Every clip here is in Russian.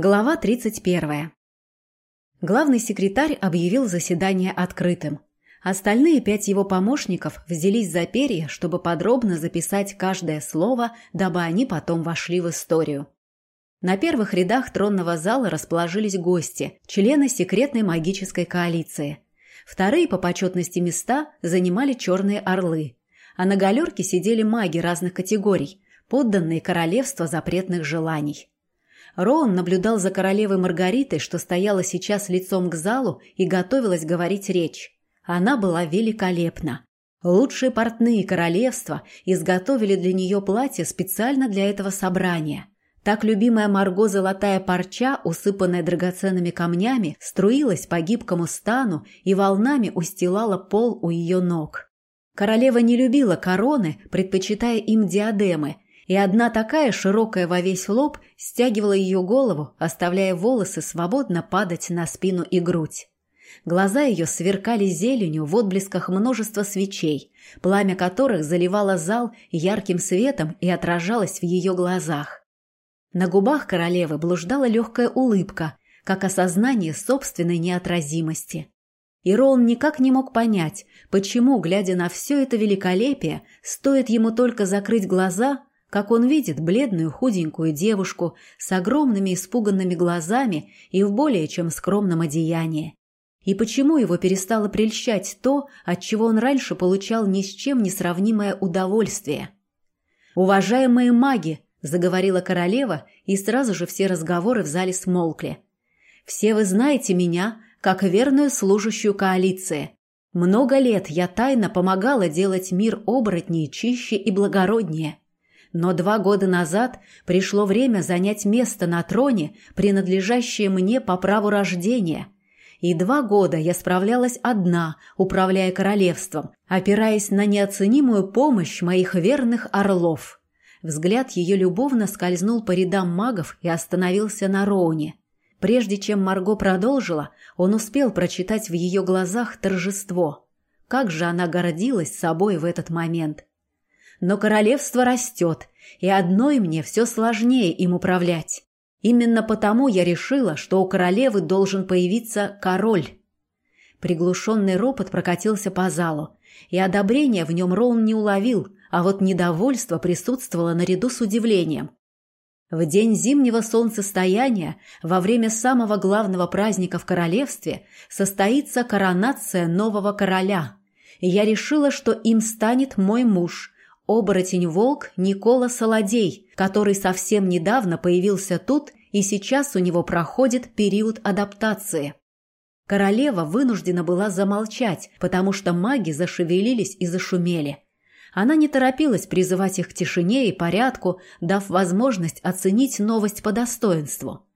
Глава 31. Главный секретарь объявил заседание открытым. Остальные пять его помощников взялись за перья, чтобы подробно записать каждое слово, дабы они потом вошли в историю. На первых рядах тронного зала расположились гости, члены секретной магической коалиции. Вторые по почетности места занимали черные орлы, а на галерке сидели маги разных категорий, подданные королевства запретных желаний. Роун наблюдал за королевой Маргаритой, что стояла сейчас лицом к залу и готовилась говорить речь. Она была великолепна. Лучшие портные королевства изготовили для нее платье специально для этого собрания. Так любимая Марго золотая парча, усыпанная драгоценными камнями, струилась по гибкому стану и волнами устилала пол у ее ног. Королева не любила короны, предпочитая им диадемы – и одна такая широкая во весь лоб стягивала ее голову, оставляя волосы свободно падать на спину и грудь. Глаза ее сверкали зеленью в отблесках множества свечей, пламя которых заливало зал ярким светом и отражалось в ее глазах. На губах королевы блуждала легкая улыбка, как осознание собственной неотразимости. И Роун никак не мог понять, почему, глядя на все это великолепие, стоит ему только закрыть глаза, как он видит бледную худенькую девушку с огромными испуганными глазами и в более чем скромном одеянии. И почему его перестало прельщать то, от чего он раньше получал ни с чем не сравнимое удовольствие? «Уважаемые маги!» – заговорила королева, и сразу же все разговоры в зале смолкли. «Все вы знаете меня, как верную служащую коалиции. Много лет я тайно помогала делать мир оборотней чище и благороднее». Но два года назад пришло время занять место на троне, принадлежащее мне по праву рождения. И два года я справлялась одна, управляя королевством, опираясь на неоценимую помощь моих верных орлов. Взгляд ее любовно скользнул по рядам магов и остановился на Роуне. Прежде чем Марго продолжила, он успел прочитать в ее глазах торжество. Как же она гордилась собой в этот момент. Но королевство растет, и одной мне все сложнее им управлять. Именно потому я решила, что у королевы должен появиться король. Приглушенный ропот прокатился по залу, и одобрение в нем Роун не уловил, а вот недовольство присутствовало наряду с удивлением. В день зимнего солнцестояния, во время самого главного праздника в королевстве, состоится коронация нового короля. И я решила, что им станет мой муж, Оборотень-волк Никола Солодей, который совсем недавно появился тут, и сейчас у него проходит период адаптации. Королева вынуждена была замолчать, потому что маги зашевелились и зашумели. Она не торопилась призывать их к тишине и порядку, дав возможность оценить новость по достоинству.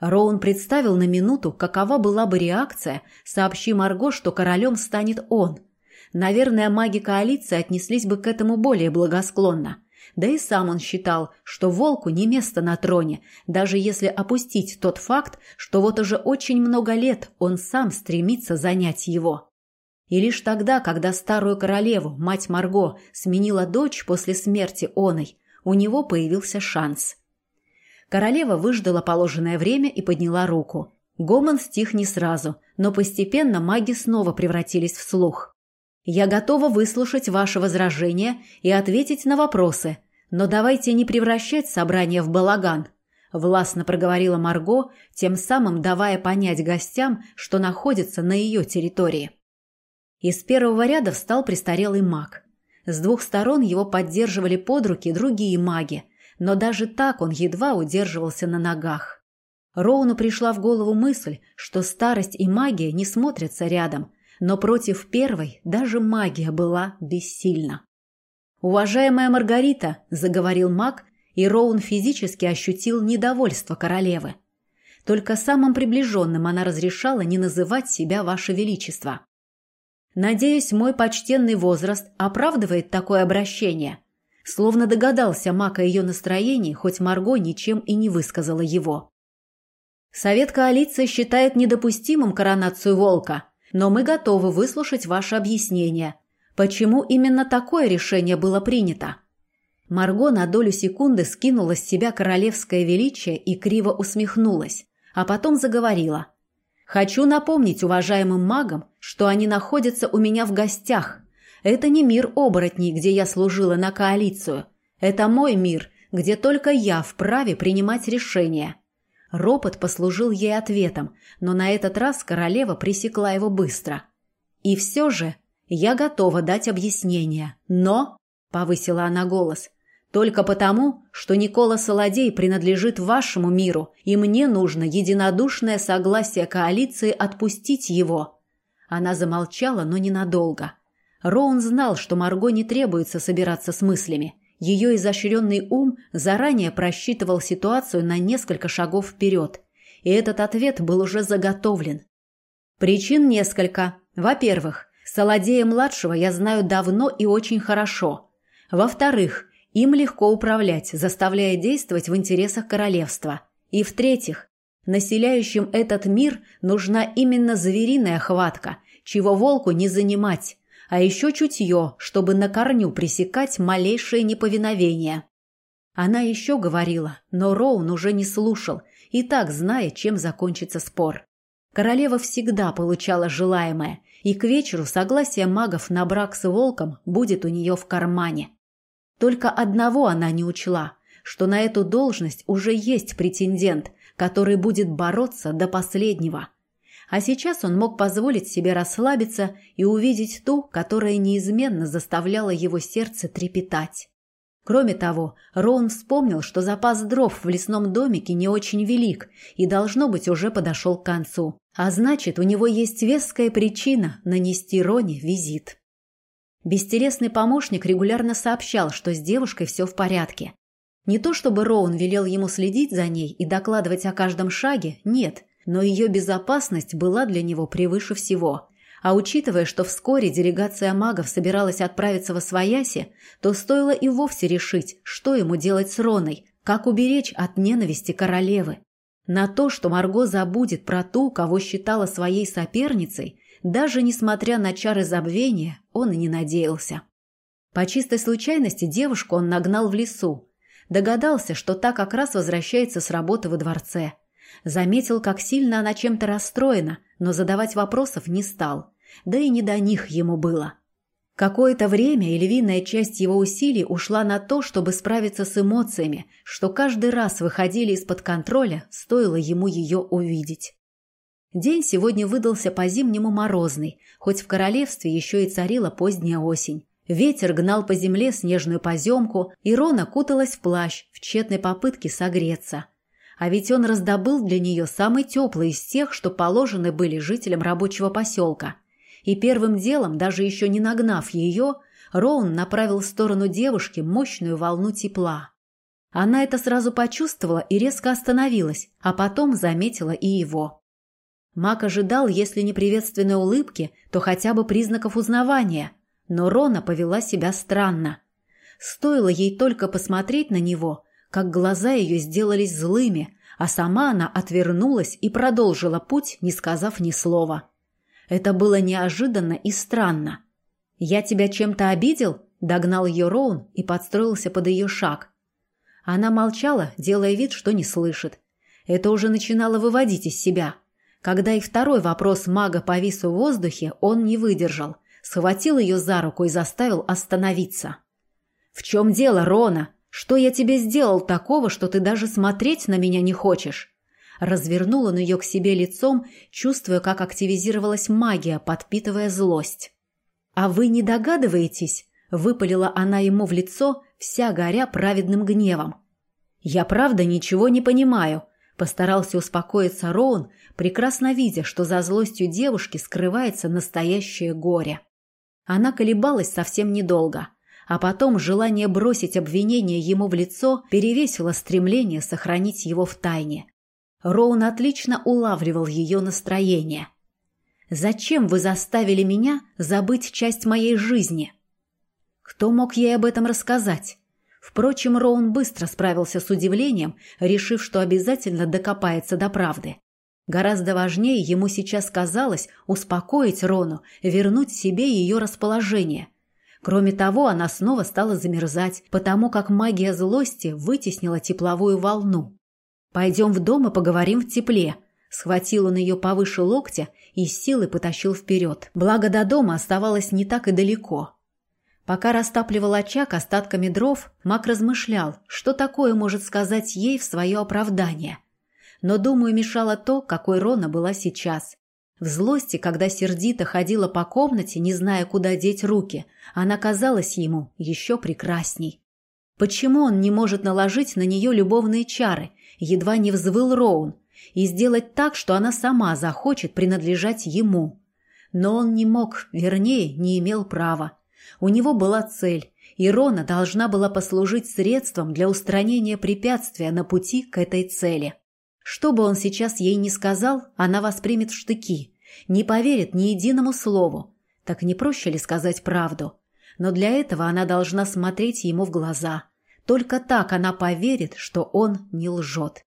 Роун представил на минуту, какова была бы реакция, сообщи Марго, что королем станет он – Наверное, маги коалиции отнеслись бы к этому более благосклонно. Да и сам он считал, что волку не место на троне, даже если опустить тот факт, что вот уже очень много лет он сам стремится занять его. И лишь тогда, когда старую королеву, мать Марго, сменила дочь после смерти оной, у него появился шанс. Королева выждала положенное время и подняла руку. Гомон стих не сразу, но постепенно маги снова превратились в слух. Я готова выслушать ваши возражения и ответить на вопросы, но давайте не превращать собрание в балаган», – властно проговорила Марго, тем самым давая понять гостям, что находится на ее территории. Из первого ряда встал престарелый маг. С двух сторон его поддерживали под руки другие маги, но даже так он едва удерживался на ногах. Роуну пришла в голову мысль, что старость и магия не смотрятся рядом – но против первой даже магия была бессильна. «Уважаемая Маргарита», – заговорил маг, и Роун физически ощутил недовольство королевы. Только самым приближенным она разрешала не называть себя Ваше Величество. «Надеюсь, мой почтенный возраст оправдывает такое обращение», словно догадался маг о ее настроении, хоть Марго ничем и не высказала его. Совет коалиции считает недопустимым коронацию волка, но мы готовы выслушать ваше объяснение. Почему именно такое решение было принято? Марго на долю секунды скинула с себя королевское величие и криво усмехнулась, а потом заговорила. «Хочу напомнить уважаемым магам, что они находятся у меня в гостях. Это не мир оборотней, где я служила на коалицию. Это мой мир, где только я вправе принимать решения». Ропот послужил ей ответом, но на этот раз королева пресекла его быстро. «И все же я готова дать объяснение, но...» — повысила она голос. «Только потому, что Никола Солодей принадлежит вашему миру, и мне нужно единодушное согласие коалиции отпустить его». Она замолчала, но ненадолго. Роун знал, что Марго не требуется собираться с мыслями. Ее изощренный ум заранее просчитывал ситуацию на несколько шагов вперед, и этот ответ был уже заготовлен. Причин несколько. Во-первых, Солодея-младшего я знаю давно и очень хорошо. Во-вторых, им легко управлять, заставляя действовать в интересах королевства. И в-третьих, населяющим этот мир нужна именно звериная хватка, чего волку не занимать, а еще чутье, чтобы на корню пресекать малейшее неповиновение. Она еще говорила, но Роун уже не слушал, и так зная, чем закончится спор. Королева всегда получала желаемое, и к вечеру согласие магов на брак с волком будет у нее в кармане. Только одного она не учла, что на эту должность уже есть претендент, который будет бороться до последнего. А сейчас он мог позволить себе расслабиться и увидеть ту, которая неизменно заставляла его сердце трепетать. Кроме того, Роун вспомнил, что запас дров в лесном домике не очень велик и, должно быть, уже подошел к концу. А значит, у него есть веская причина нанести Роне визит. Бестересный помощник регулярно сообщал, что с девушкой все в порядке. Не то чтобы Роун велел ему следить за ней и докладывать о каждом шаге, нет, но ее безопасность была для него превыше всего. А учитывая, что вскоре делегация магов собиралась отправиться во Свояси, то стоило и вовсе решить, что ему делать с Роной, как уберечь от ненависти королевы. На то, что Марго забудет про ту, кого считала своей соперницей, даже несмотря на чары забвения, он и не надеялся. По чистой случайности девушку он нагнал в лесу. Догадался, что та как раз возвращается с работы во дворце. Заметил, как сильно она чем-то расстроена, но задавать вопросов не стал. Да и не до них ему было. Какое-то время и львиная часть его усилий ушла на то, чтобы справиться с эмоциями, что каждый раз выходили из-под контроля, стоило ему ее увидеть. День сегодня выдался по-зимнему морозный, хоть в королевстве еще и царила поздняя осень. Ветер гнал по земле снежную поземку, и Рона куталась в плащ в тщетной попытке согреться. А ведь он раздобыл для нее самый теплый из тех, что положены были жителям рабочего поселка. И первым делом, даже еще не нагнав ее, Роун направил в сторону девушки мощную волну тепла. Она это сразу почувствовала и резко остановилась, а потом заметила и его. Мак ожидал, если не приветственной улыбки, то хотя бы признаков узнавания, но Рона повела себя странно. Стоило ей только посмотреть на него, как глаза ее сделались злыми, а сама она отвернулась и продолжила путь, не сказав ни слова. Это было неожиданно и странно. «Я тебя чем-то обидел?» – догнал ее Роун и подстроился под ее шаг. Она молчала, делая вид, что не слышит. Это уже начинало выводить из себя. Когда и второй вопрос мага повис в воздухе, он не выдержал, схватил ее за руку и заставил остановиться. «В чем дело, Рона?» Что я тебе сделал такого, что ты даже смотреть на меня не хочешь?» Развернул он ее к себе лицом, чувствуя, как активизировалась магия, подпитывая злость. «А вы не догадываетесь?» – выпалила она ему в лицо, вся горя праведным гневом. «Я правда ничего не понимаю», – постарался успокоиться Роун, прекрасно видя, что за злостью девушки скрывается настоящее горе. Она колебалась совсем недолго – а потом желание бросить обвинение ему в лицо перевесило стремление сохранить его в тайне. Роун отлично улавливал ее настроение. «Зачем вы заставили меня забыть часть моей жизни?» Кто мог ей об этом рассказать? Впрочем, Роун быстро справился с удивлением, решив, что обязательно докопается до правды. Гораздо важнее ему сейчас казалось успокоить Рону, вернуть себе ее расположение – Кроме того, она снова стала замерзать, потому как магия злости вытеснила тепловую волну. «Пойдем в дом и поговорим в тепле», Схватил он ее повыше локтя и с силой потащил вперед. Благо до дома оставалось не так и далеко. Пока растапливал очаг остатками дров, Мак размышлял, что такое может сказать ей в свое оправдание. Но, думаю, мешало то, какой Рона была сейчас. В злости, когда сердито ходила по комнате, не зная, куда деть руки, она казалась ему еще прекрасней. Почему он не может наложить на нее любовные чары? Едва не взвыл Роун, и сделать так, что она сама захочет принадлежать ему. Но он не мог, вернее, не имел права. У него была цель, и Рона должна была послужить средством для устранения препятствия на пути к этой цели. Что бы он сейчас ей ни сказал, она воспримет в штыки, не поверит ни единому слову. Так не проще ли сказать правду? Но для этого она должна смотреть ему в глаза. Только так она поверит, что он не лжет.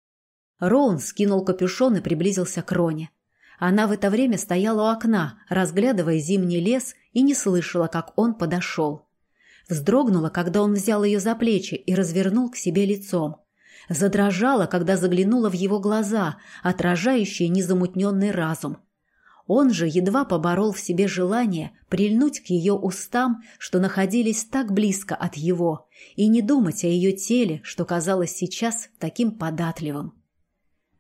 Роун скинул капюшон и приблизился к Роне. Она в это время стояла у окна, разглядывая зимний лес, и не слышала, как он подошел. Вздрогнула, когда он взял ее за плечи и развернул к себе лицом. Задрожала, когда заглянула в его глаза, отражающие незамутненный разум. Он же едва поборол в себе желание прильнуть к ее устам, что находились так близко от его, и не думать о ее теле, что казалось сейчас таким податливым.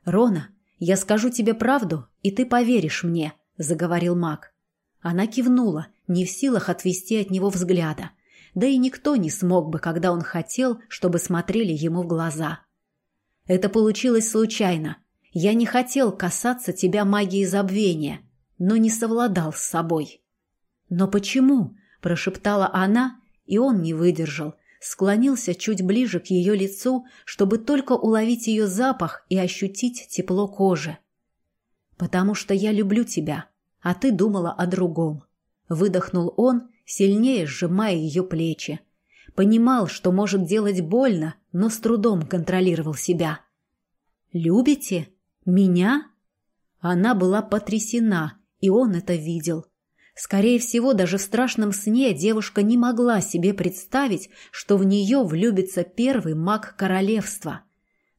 «Рона, я скажу тебе правду, и ты поверишь мне», — заговорил маг. Она кивнула, не в силах отвести от него взгляда. Да и никто не смог бы, когда он хотел, чтобы смотрели ему в глаза. «Это получилось случайно. Я не хотел касаться тебя магией забвения, но не совладал с собой». «Но почему?» – прошептала она, и он не выдержал, склонился чуть ближе к ее лицу, чтобы только уловить ее запах и ощутить тепло кожи. «Потому что я люблю тебя, а ты думала о другом», — выдохнул он, сильнее сжимая ее плечи. Понимал, что может делать больно, но с трудом контролировал себя. «Любите? Меня?» Она была потрясена, и он это видел. Скорее всего, даже в страшном сне девушка не могла себе представить, что в нее влюбится первый маг королевства.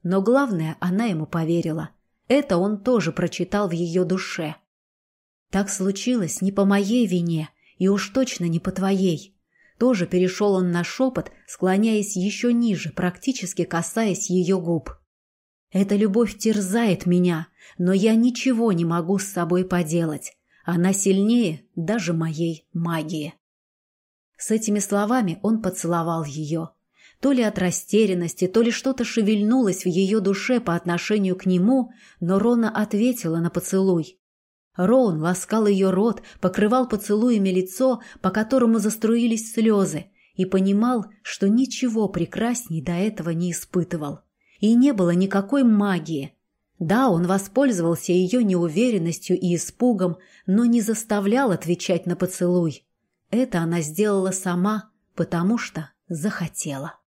Но главное, она ему поверила. Это он тоже прочитал в ее душе. «Так случилось не по моей вине, и уж точно не по твоей». Тоже перешел он на шепот, склоняясь еще ниже, практически касаясь ее губ. «Эта любовь терзает меня, но я ничего не могу с собой поделать. Она сильнее даже моей магии. С этими словами он поцеловал ее. То ли от растерянности, то ли что-то шевельнулось в ее душе по отношению к нему, но Рона ответила на поцелуй. Роун ласкал ее рот, покрывал поцелуями лицо, по которому заструились слезы, и понимал, что ничего прекрасней до этого не испытывал. И не было никакой магии, да, он воспользовался ее неуверенностью и испугом, но не заставлял отвечать на поцелуй. Это она сделала сама, потому что захотела.